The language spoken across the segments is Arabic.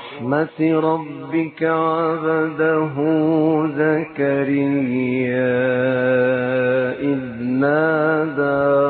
رحمة ربك عبده زكريا إذ نادى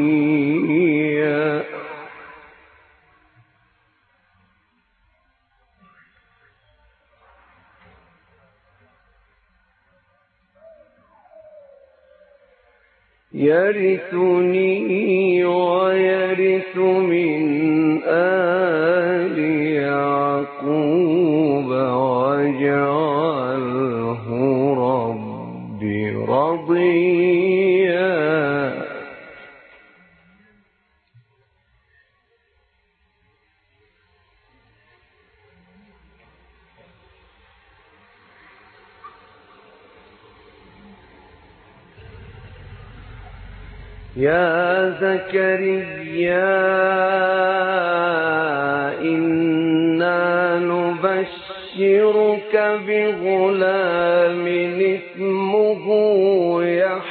يرثني يا زكريا إنا نبشرك بغلام اسمه يحيى.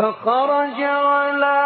فخرج على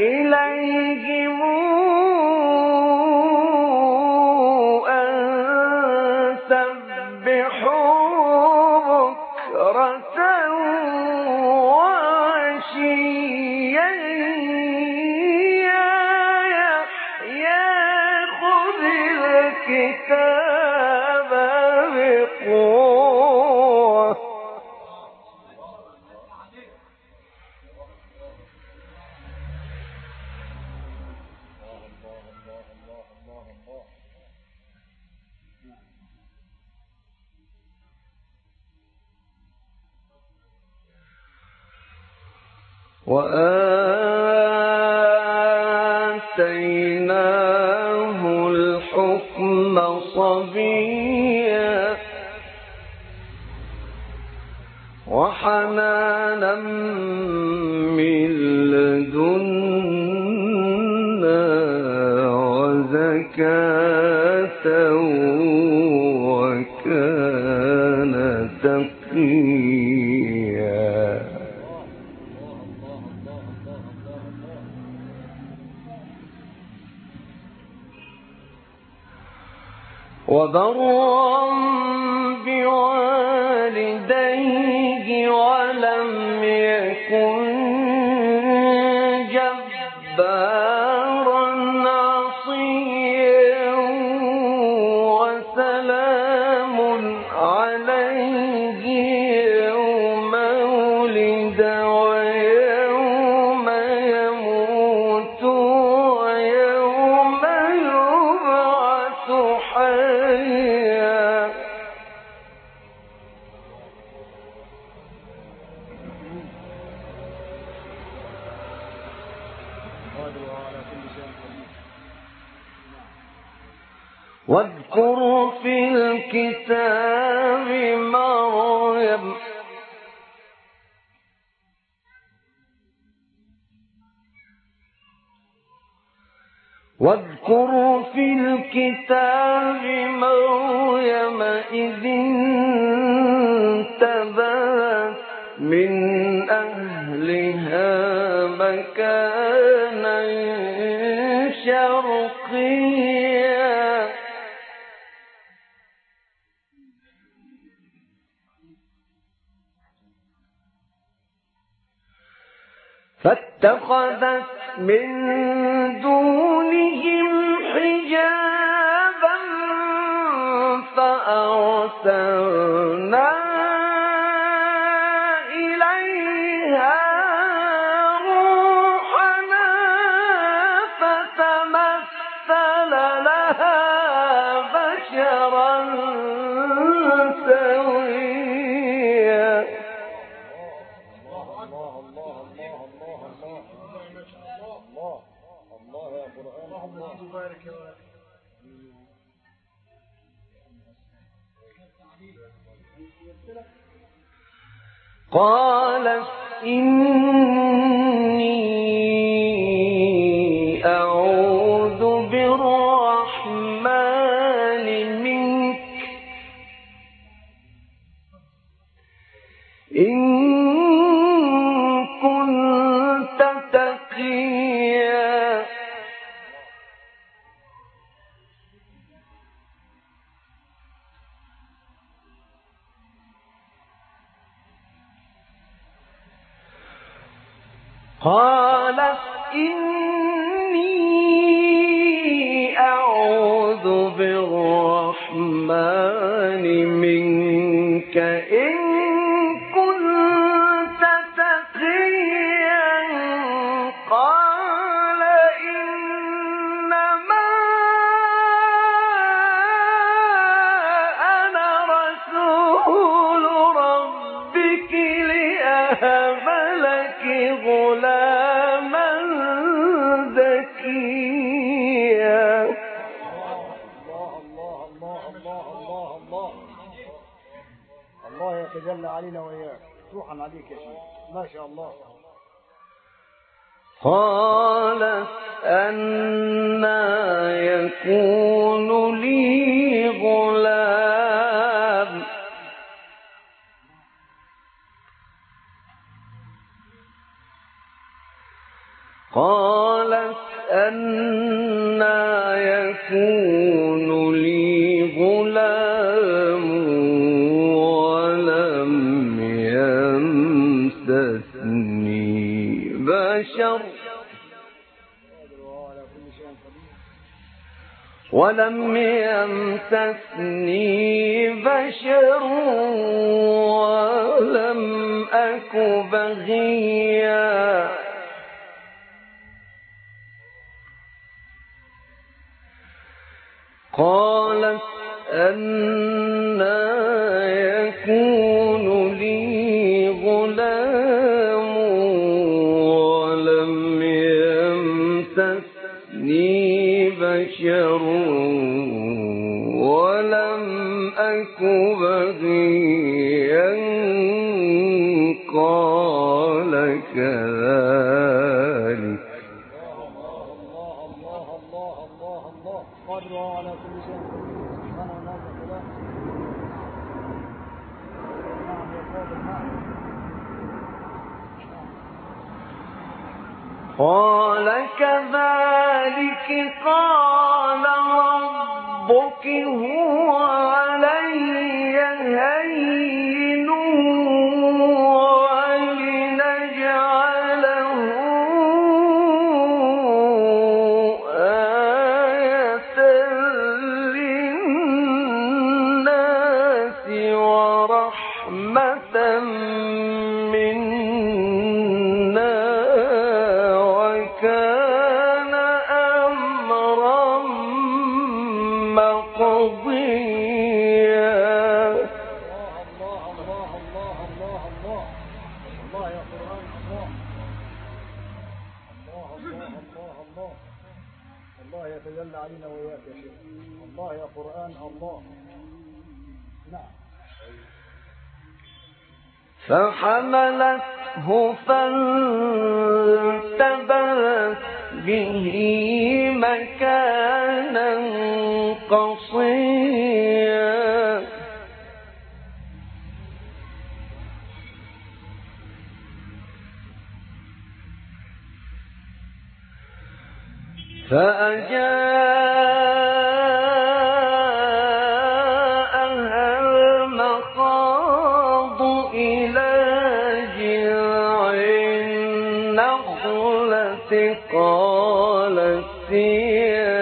إليهم وبرا واذكر في الكتاب مريم إذ انتبذت من أهلها مكانا شرقيا. فاتخذت من دونهم فَاسْتَنفِرُوا قالت إني لأهب لك غلاما زكيا الله الله الله الله الله الله الله يتجلى علينا وإياك روحا عليك يا شيخ. ما شاء الله. قالت أنا يكون لي ولم يمسسني بشر ولم أك بغيا. قالت أنا يكون ولم أك بغيا قال كذلك. الله الله الله ورحمة فحملته فانتبهت به مكانا قصيا فأجاب fear.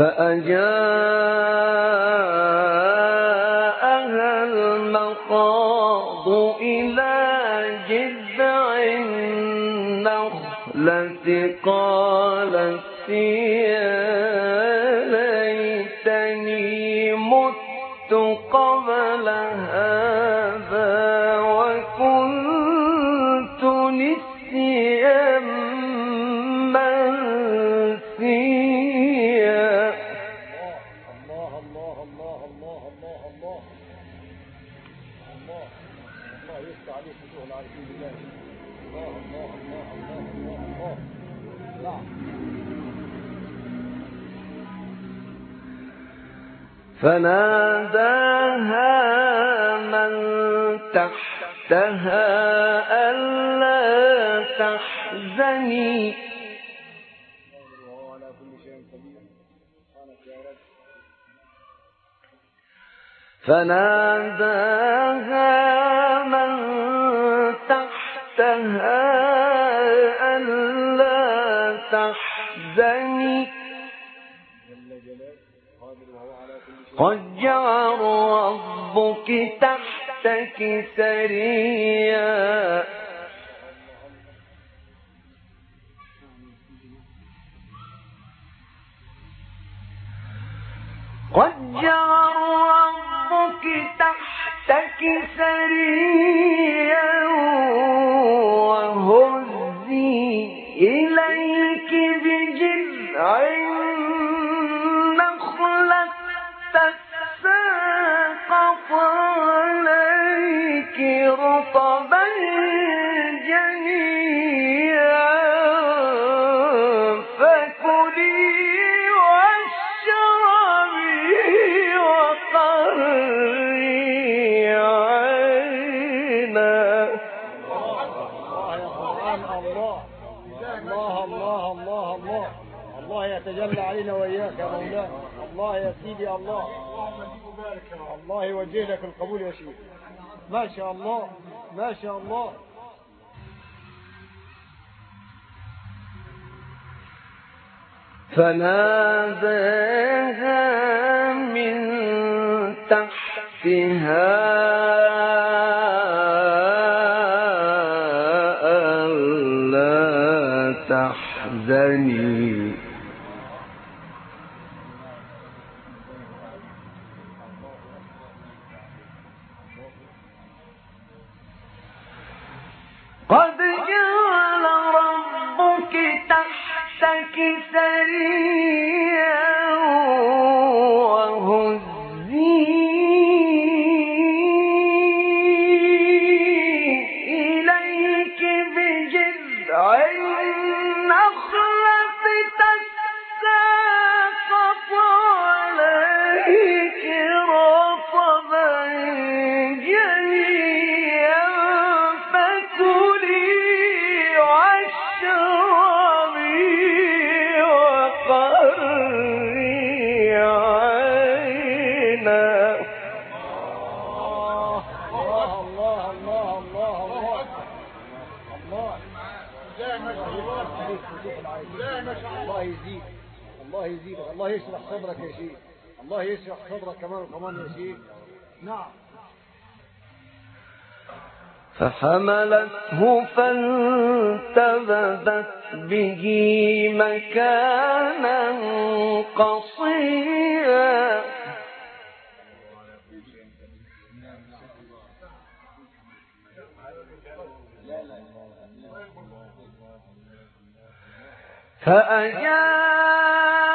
فأجاب ويخفى عليه وجوه العارفين بالله الله الله الله الله الله الله نعم فناداها من تحتها ألا تحزني. فناداها قد جعل ربك تحتك سريا. قد جعل ربك تحتك وهزي إليك بجذع يا الله. الله يوجه لك القبول يا شيخ. ما شاء الله ما شاء الله. فناداها من تحتها فحملته فانتبذت به مكانا قصيا. فأجاب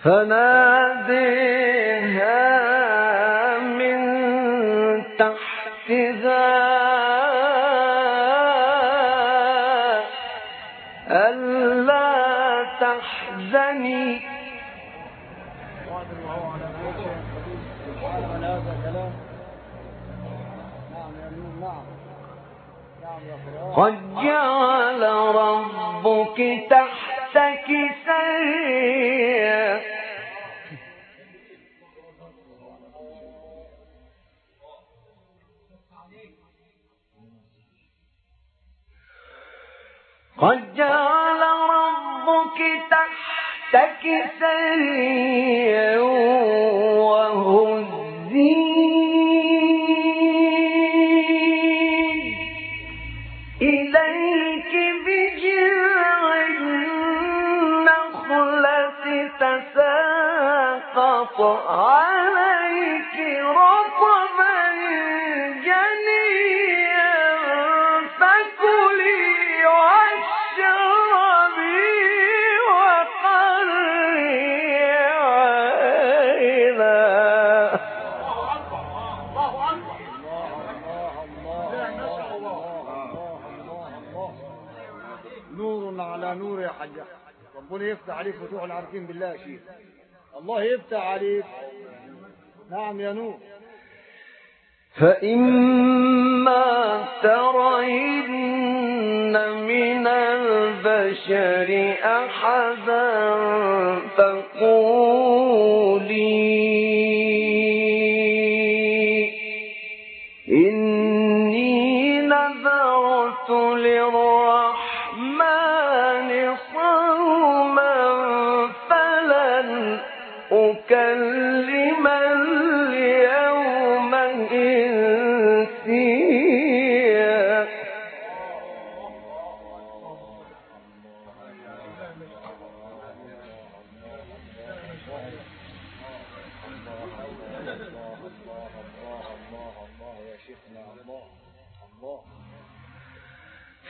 فناديها من تحتها ألا تحزني. قد جعل كسري يوم أقسم بالله يا شيخ. الله يفتح عليك. نعم يا نور. فإما ترين من البشر أحدا فقولي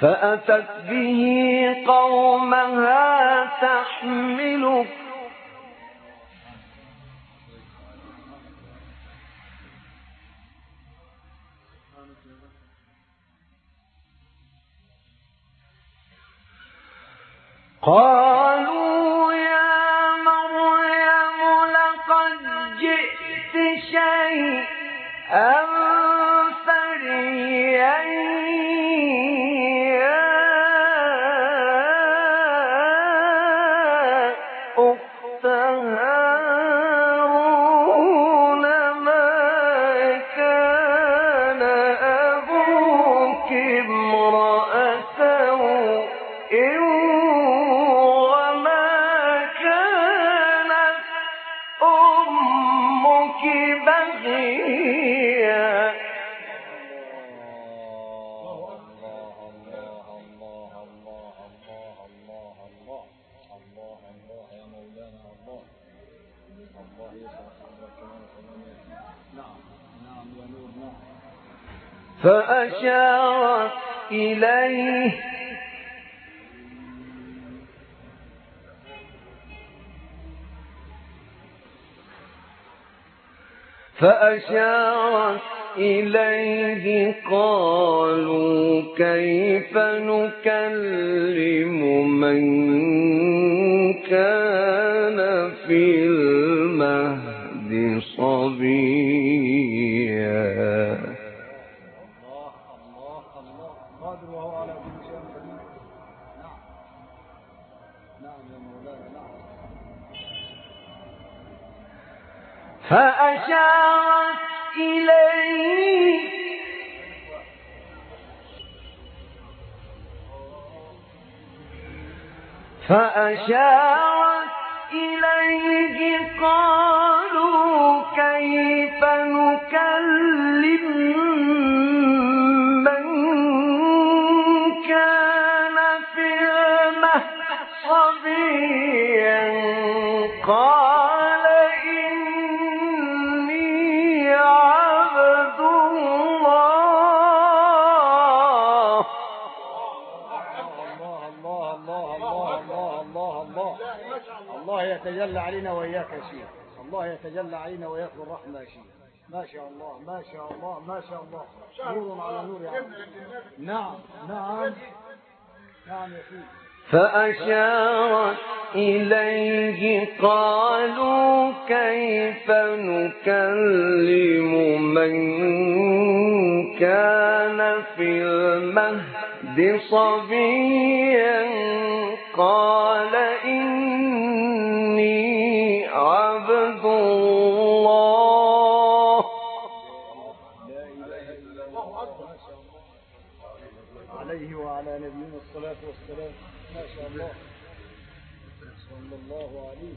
فأتت به قومها تحمله قال فأشارت إليه. فأشارت إليه. قالوا كيف نكلم من فأشارت إليه قالوا كيف نكلم يا شيخ الله يتجلى علينا بالرحمة يا شيخ ما شاء الله ما شاء الله ما شاء الله. نور على نور يا عم نعم نعم. نعم يا سيدي. فأشارت إليه قالوا كيف نكلم من كان في المهد صبيا؟ قال عليه وعلى نبينا الصلاة والسلام. ما شاء الله. صلى الله عليه.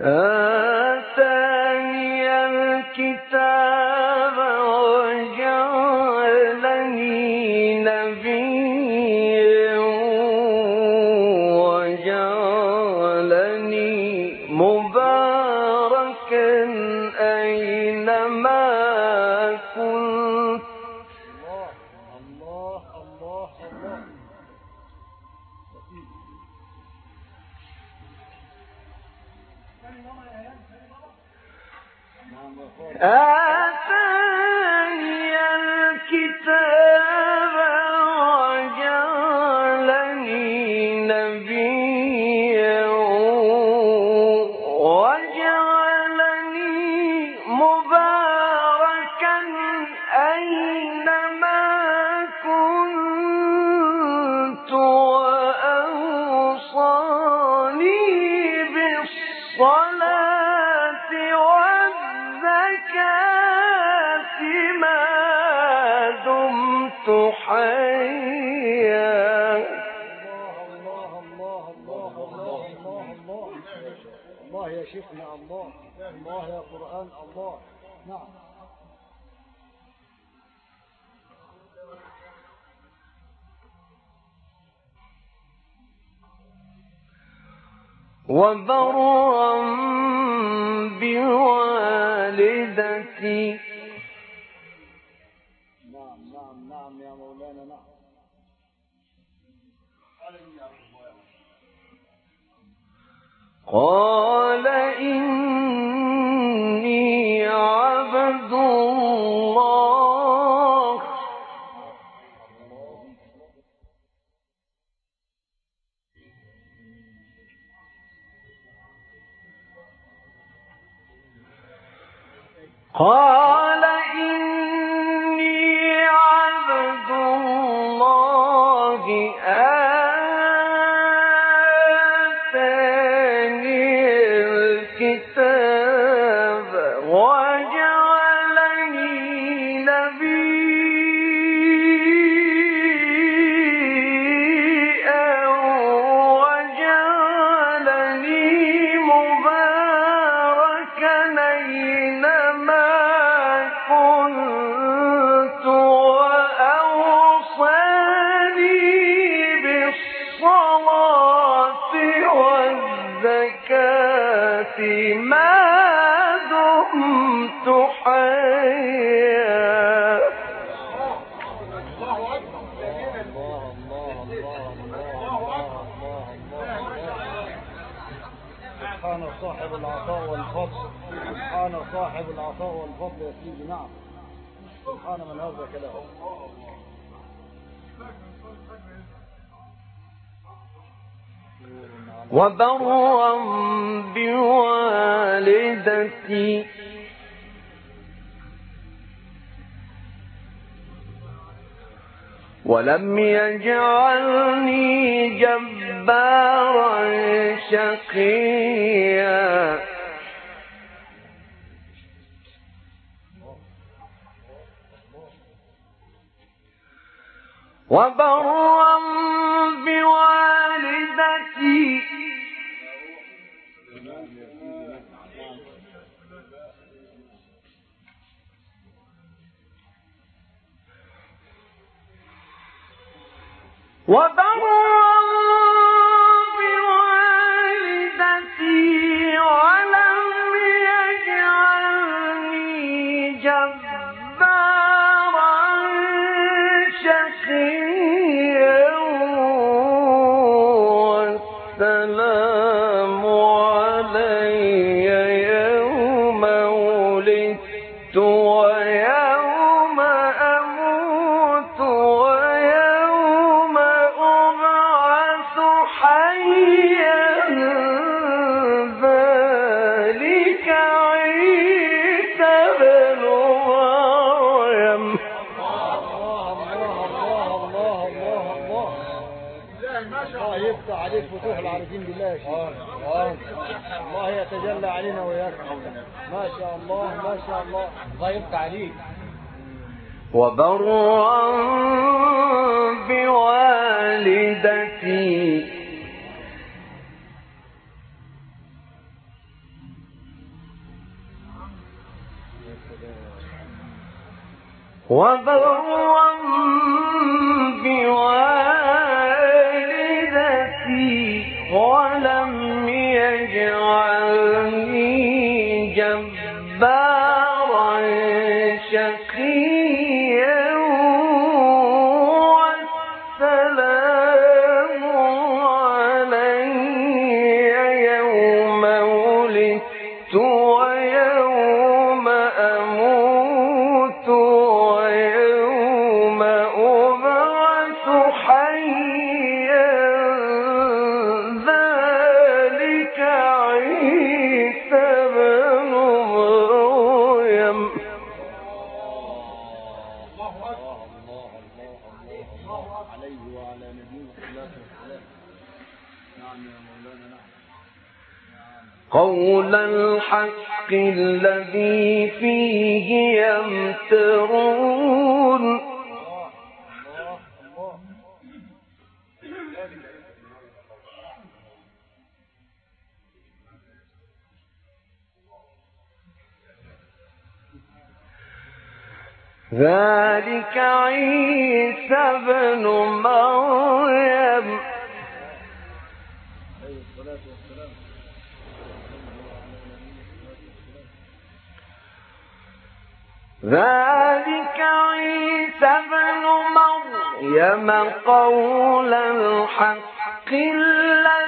آتاني قال سبحان صاحب العطاء والفضل. سبحان صاحب العطاء والفضل يا سيدي. نعم. سبحان من هذا كلامه وبرا بوالدتي ولم يجعلني جبارا شقيا. وبرا بوالدتي وبرا بوالدتي ولم يجعلني جبارا شقيا والسلام شاء الله ما شاء الله. الله عليك وبرا بوالدتي. وبرا بوالدتي. ولم يجعلني الصدق الذي فيه يمترون. ذلك عيسى بن مريم. ذلك عيسى بن مريم قول الحق الذي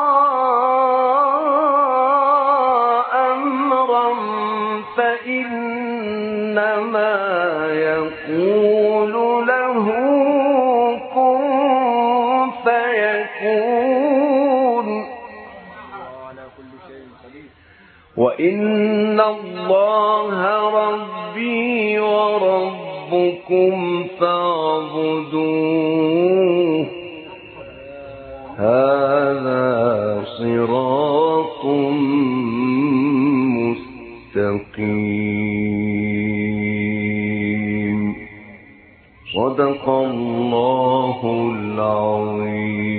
ربكم فاعبدوه. هذا صراط مستقيم. صدق الله العظيم.